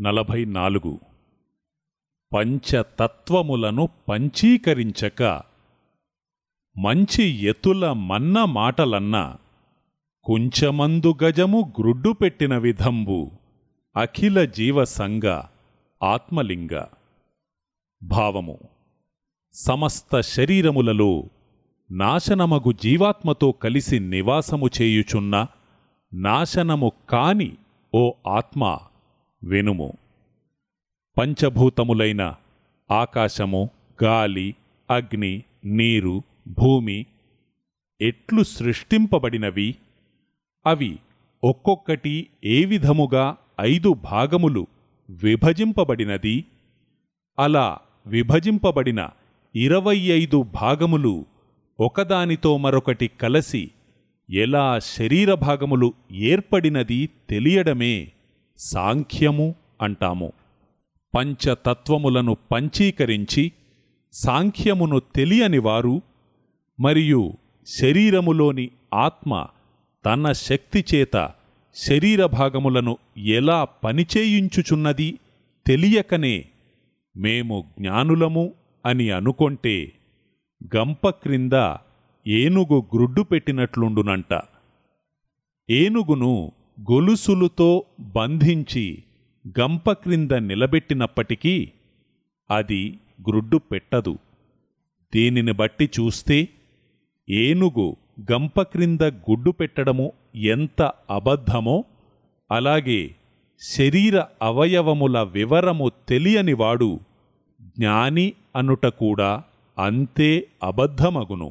నలభై నాలుగు పంచతత్వములను పంచీకరించక మంచి ఎతుల మన్న మాటలన్న కుంచమందు గజము గ్రుడ్డు పెట్టిన విధంబు అఖిల జీవసంగ ఆత్మలింగ. భావము సమస్త శరీరములలో నాశనమగు జీవాత్మతో కలిసి నివాసము చేయుచున్న నాశనము కాని ఓ ఆత్మ వెనుము. పంచభూతములైన ఆకాశము గాలి అగ్ని నీరు భూమి ఎట్లు సృష్టింపబడినవి? అవి ఒక్కొక్కటి ఏ విధముగా ఐదు భాగములు విభజింపబడినది? అలా విభజింపబడిన ఇరవై ఐదు భాగములు ఒకదానితో మరొకటి కలసి ఎలా శరీర భాగములు ఏర్పడినది తెలియడమే. సాంఖ్యము అంటాము. పంచతత్వములను పంచీకరించి సాంఖ్యమును తెలియని వారు మరియు శరీరములోని ఆత్మ తన శక్తిచేత శరీర భాగములను ఎలా పనిచేయించుచున్నది తెలియకనే మేము జ్ఞానులము అని అనుకొంటే గంప క్రింద ఏనుగు గ్రుడ్డు పెట్టినట్లుండునంట. ఏనుగును గొలుసులుతో బంధించి గంప క్రింద నిలబెట్టినప్పటికీ అది గ్రుడ్డు పెట్టదు. దీనిని బట్టి చూస్తే ఏనుగు గంప క్రింద గుడ్డు పెట్టడము ఎంత అబద్ధమో అలాగే శరీర అవయవముల వివరము తెలియనివాడు జ్ఞాని అనుట కూడా అంతే అబద్ధమగును.